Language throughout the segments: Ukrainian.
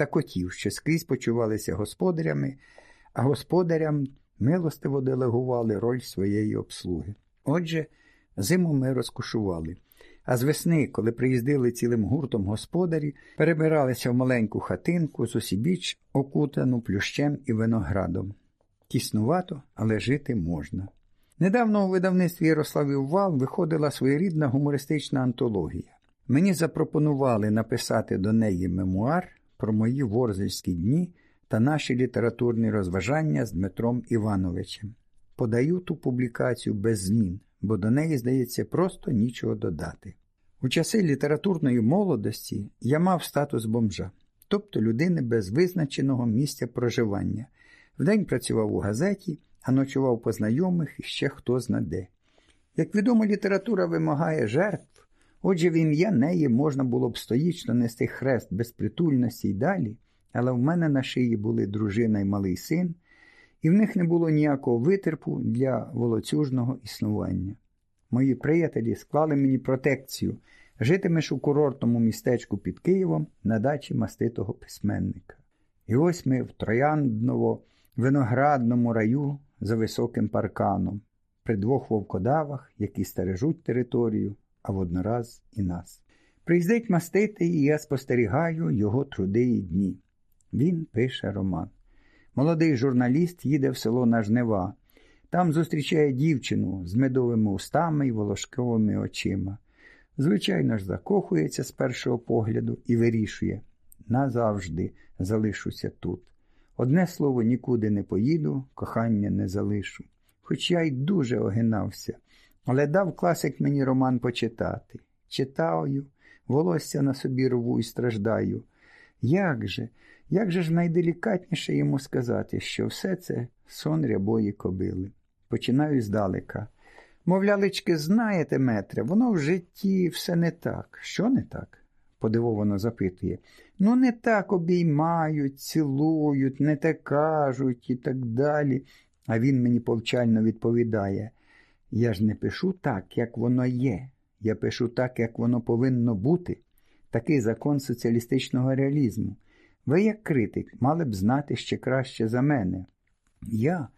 та котів, що скрізь почувалися господарями, а господарям милостиво делегували роль своєї обслуги. Отже, зиму ми розкошували. А з весни, коли приїздили цілим гуртом господарі, перебиралися в маленьку хатинку з усібіч, окутану плющем і виноградом. Тіснувато, але жити можна. Недавно у видавництві Ярославів Вал виходила своєрідна гумористична антологія. Мені запропонували написати до неї мемуар про мої ворзельські дні та наші літературні розважання з Дмитром Івановичем. Подаю ту публікацію без змін, бо до неї, здається, просто нічого додати. У часи літературної молодості я мав статус бомжа, тобто людини без визначеного місця проживання. Вдень працював у газеті, а ночував по знайомих і ще хто знаде. Як відомо, література вимагає жертв, отже, в ім'я неї можна було б стоїчно нести хрест безпритульності й далі, але в мене на шиї були дружина й малий син, і в них не було ніякого витерпу для волоцюжного існування. Мої приятелі склали мені протекцію. Житимеш у курортному містечку під Києвом на дачі маститого письменника. І ось ми в трояндново виноградному раю за високим парканом, при двох вовкодавах, які стережуть територію, а воднораз і нас. Приїздить мастити, і я спостерігаю його труди і дні. Він пише роман. Молодий журналіст їде в село на жнива. Там зустрічає дівчину з медовими устами і волошковими очима. Звичайно ж, закохується з першого погляду і вирішує назавжди залишуся тут. Одне слово, нікуди не поїду, кохання не залишу. Хоч я й дуже огинався, але дав класик мені роман почитати. Читаю, волосся на собі рву і страждаю. Як же, як же ж найделікатніше йому сказати, що все це сон рябої кобили. Починаю здалека. Мовлялечки, знаєте, метре, воно в житті все не так. Що не так? подивовано запитує. Ну, не так обіймають, цілують, не те кажуть і так далі. А він мені повчально відповідає: Я ж не пишу так, як воно є. Я пишу так, як воно повинно бути. Такий закон соціалістичного реалізму. Ви, як критик, мали б знати ще краще за мене. Я,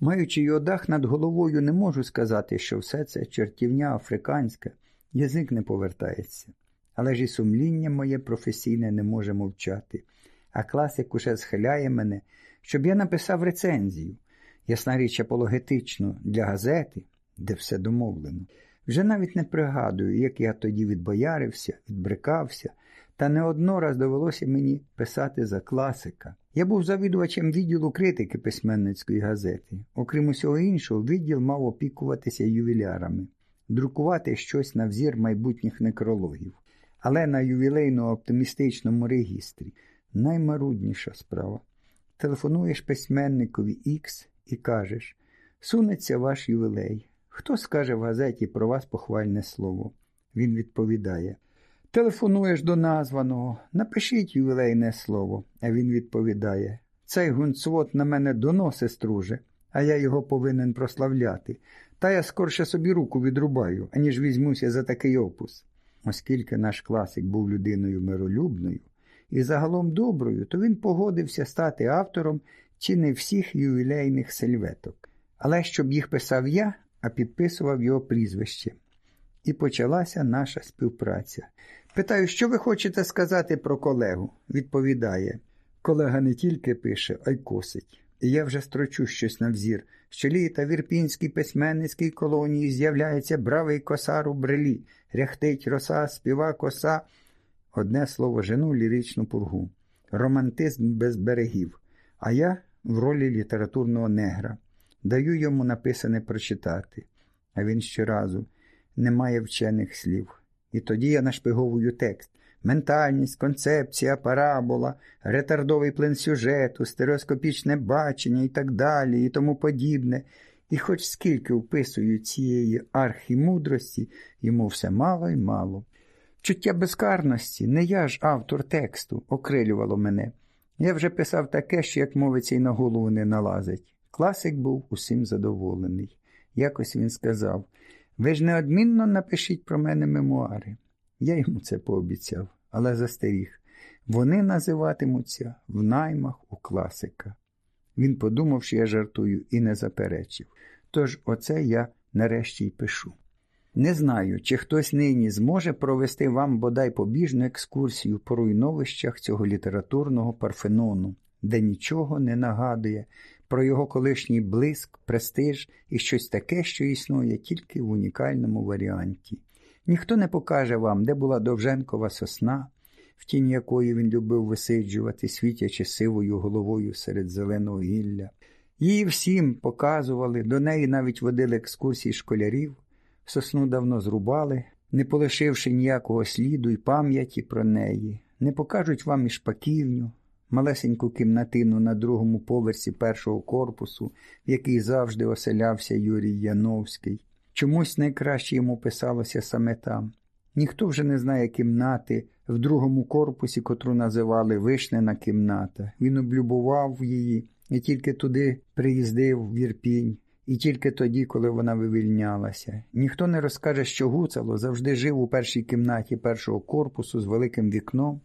маючи його дах над головою, не можу сказати, що все це чертівня африканська, язик не повертається. Але ж і сумління моє професійне не може мовчати. А класик уже схиляє мене, щоб я написав рецензію, ясна річ апологетичну для газети, де все домовлено. Вже навіть не пригадую, як я тоді відбоярився, відбрикався, та не раз довелося мені писати за класика. Я був завідувачем відділу критики письменницької газети. Окрім усього іншого, відділ мав опікуватися ювілярами, друкувати щось на взір майбутніх некрологів. Але на ювілейно-оптимістичному регістрі наймарудніша справа. Телефонуєш письменникові Х і кажеш сунеться ваш ювілей. Хто скаже в газеті про вас похвальне слово? Він відповідає Телефонуєш до названого, напишіть ювілейне слово, а він відповідає Цей гунцвот на мене доноси струже, а я його повинен прославляти. Та я скорше собі руку відрубаю, аніж візьмуся за такий опус. Оскільки наш класик був людиною миролюбною і загалом доброю, то він погодився стати автором чи не всіх ювілейних сельветок. Але щоб їх писав я, а підписував його прізвище. І почалася наша співпраця. Питаю, що ви хочете сказати про колегу? Відповідає. Колега не тільки пише, а й косить. І я вже строчу щось на взір, що літа в Ірпінській письменницькій колонії з'являється бравий косар у брелі, ряхтить роса, співа коса. Одне слово жену ліричну пургу, романтизм без берегів, а я в ролі літературного негра. Даю йому написане прочитати, а він щоразу не має вчених слів. І тоді я нашпиговую текст. Ментальність, концепція, парабола, ретардовий плин сюжету, стереоскопічне бачення і так далі, і тому подібне. І хоч скільки вписую цієї архімудрості, йому все мало й мало. Чуття безкарності, не я ж автор тексту, окрилювало мене. Я вже писав таке, що, як мовиться, й на голову не налазить. Класик був усім задоволений. Якось він сказав ви ж неодмінно напишіть про мене мемуари. Я йому це пообіцяв, але застеріг. вони називатимуться в наймах у класика. Він подумав, що я жартую, і не заперечив. Тож оце я нарешті й пишу. Не знаю, чи хтось нині зможе провести вам бодай побіжну екскурсію по руйновищах цього літературного парфенону, де нічого не нагадує про його колишній блиск, престиж і щось таке, що існує тільки в унікальному варіанті. Ніхто не покаже вам, де була довженкова сосна, в тіні якої він любив висиджувати, світячи сивою головою серед зеленого гілля. Її всім показували, до неї навіть водили екскурсії школярів, сосну давно зрубали, не полишивши ніякого сліду й пам'яті про неї, не покажуть вам і шпаківню, малесеньку кімнатину на другому поверсі першого корпусу, в який завжди оселявся Юрій Яновський. Чомусь найкраще йому писалося саме там. Ніхто вже не знає кімнати в другому корпусі, котру називали Вишнена кімната. Він облюбував її і тільки туди приїздив в Ірпінь, і тільки тоді, коли вона вивільнялася. Ніхто не розкаже, що Гуцало завжди жив у першій кімнаті першого корпусу з великим вікном,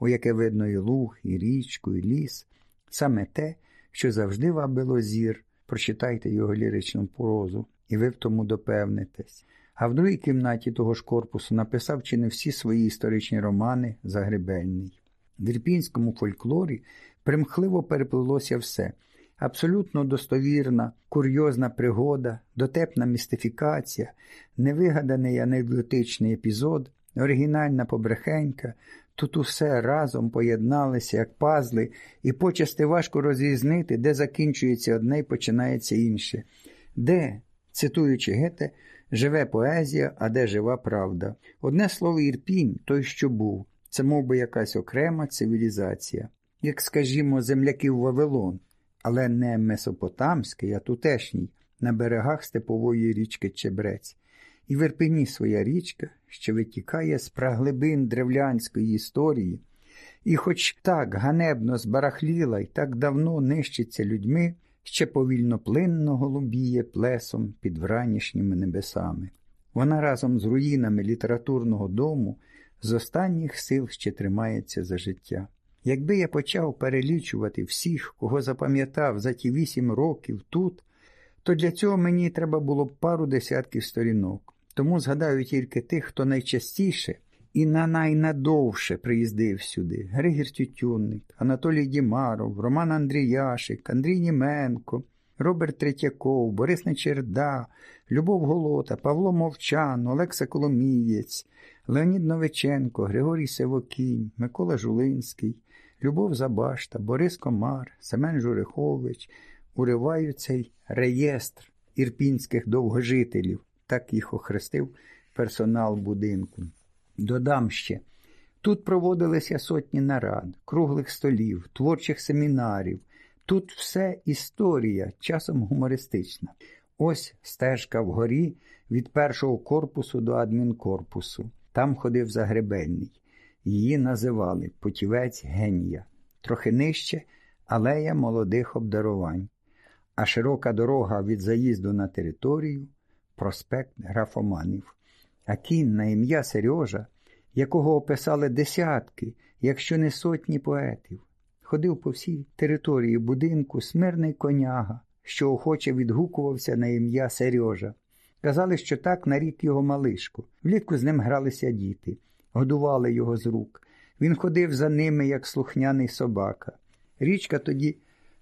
у яке видно і луг, і річку, і ліс. Саме те, що завжди вабило зір. Прочитайте його ліричну прозу, і ви в тому допевнитесь. А в другій кімнаті того ж корпусу написав чи не всі свої історичні романи Загребельний. В ірпінському фольклорі примхливо переплилося все. Абсолютно достовірна, курйозна пригода, дотепна містифікація, невигаданий анекдотичний епізод, оригінальна побрехенька. Тут усе разом поєдналися, як пазли, і почасти важко розрізнити, де закінчується одне і починається інше. Де, цитуючи Гете, живе поезія, а де жива правда. Одне слово Ірпінь, той, що був, це мов би якась окрема цивілізація, як, скажімо, земляків Вавилон, але не месопотамський, а тутешній, на берегах степової річки Чебрець. І в Ірпені своя річка, що витікає з праглибин древлянської історії, і хоч так ганебно збарахліла і так давно нищиться людьми, ще повільно плинно голубіє плесом під вранішніми небесами. Вона разом з руїнами літературного дому з останніх сил ще тримається за життя. Якби я почав перелічувати всіх, кого запам'ятав за ті вісім років тут, то для цього мені треба було б пару десятків сторінок. Тому згадаю тільки тих, хто найчастіше і на найнадовше приїздив сюди: Григір Тютюнник, Анатолій Дімаров, Роман Андріяшик, Андрій Німенко, Роберт Третьяков, Борис Нечерда, Любов Голота, Павло Мовчан, Олекса Коломієць, Леонід Новиченко, Григорій Севокінь, Микола Жулинський, Любов Забашта, Борис Комар, Семен Журихович. Уриваю цей реєстр ірпінських довгожителів, так їх охрестив персонал будинку. Додам ще. Тут проводилися сотні нарад, круглих столів, творчих семінарів. Тут все історія, часом гумористична. Ось стежка вгорі від першого корпусу до адмінкорпусу. Там ходив Загребельний. Її називали Путівець генія. Трохи нижче алея молодих обдарувань, а широка дорога від заїзду на територію проспект графоманів. А кін на ім'я Сережа, якого описали десятки, якщо не сотні поетів, ходив по всій території будинку смирний коняга, що охоче відгукувався на ім'я Сережа. Казали, що так нарік його малишку. Влітку з ним гралися діти, годували його з рук. Він ходив за ними, як слухняний собака. Річка тоді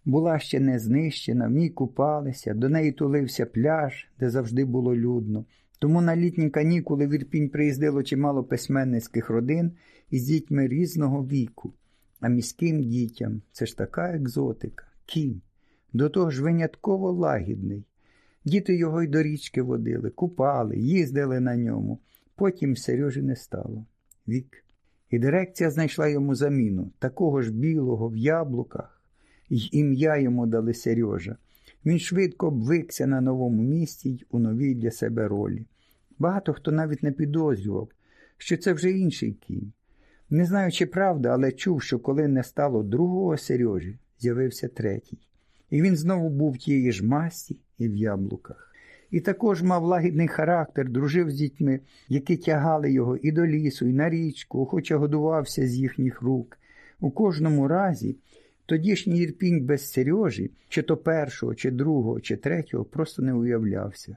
була ще не знищена, в ній купалися, до неї тулився пляж, де завжди було людно. Тому на літні канікули в Ірпінь приїздило чимало письменницьких родин із дітьми різного віку. А міським дітям це ж така екзотика, кінь. До того ж винятково лагідний. Діти його й до річки водили, купали, їздили на ньому. Потім Сережі не стало. Вік. І дирекція знайшла йому заміну, такого ж білого в яблуках, й ім'я йому дали Сережа. Він швидко обвикся на новому місці й у новій для себе ролі. Багато хто навіть не підозрював, що це вже інший кінь. Не знаю, чи правда, але чув, що коли не стало другого Сережі, з'явився третій. І він знову був тієї ж масті і в яблуках. І також мав лагідний характер, дружив з дітьми, які тягали його і до лісу, і на річку, охоче годувався з їхніх рук. У кожному разі тодішній Ірпінь без Сережі, чи то першого, чи другого, чи третього, просто не уявлявся.